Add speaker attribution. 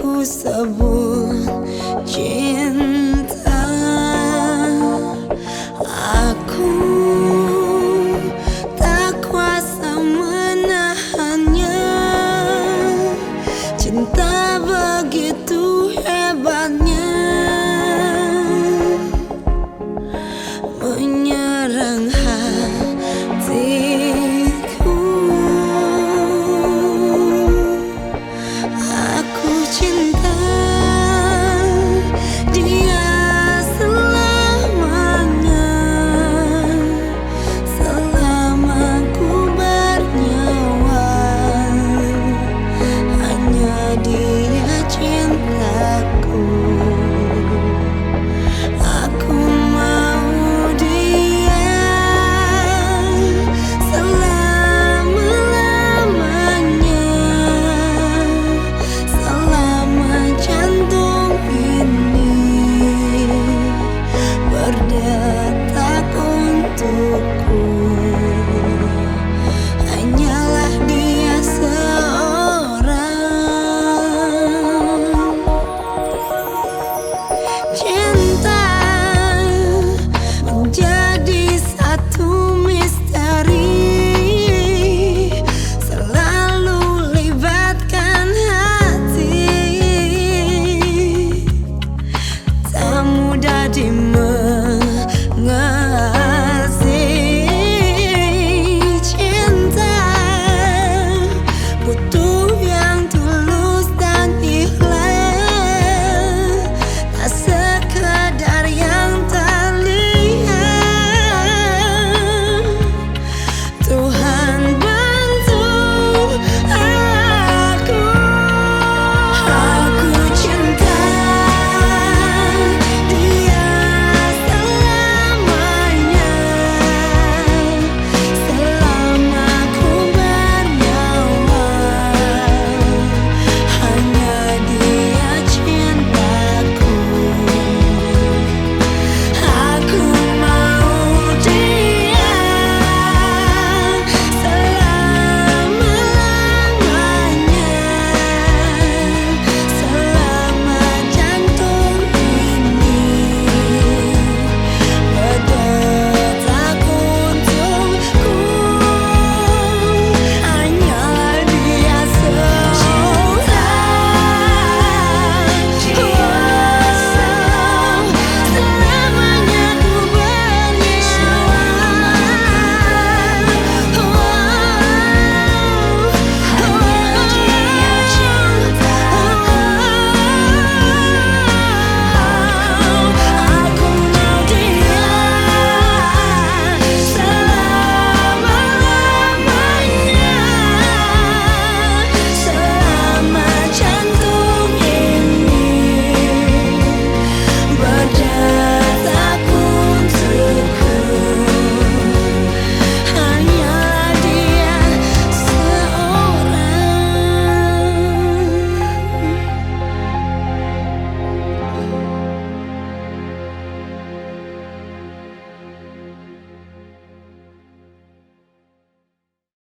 Speaker 1: 苦涩不尽。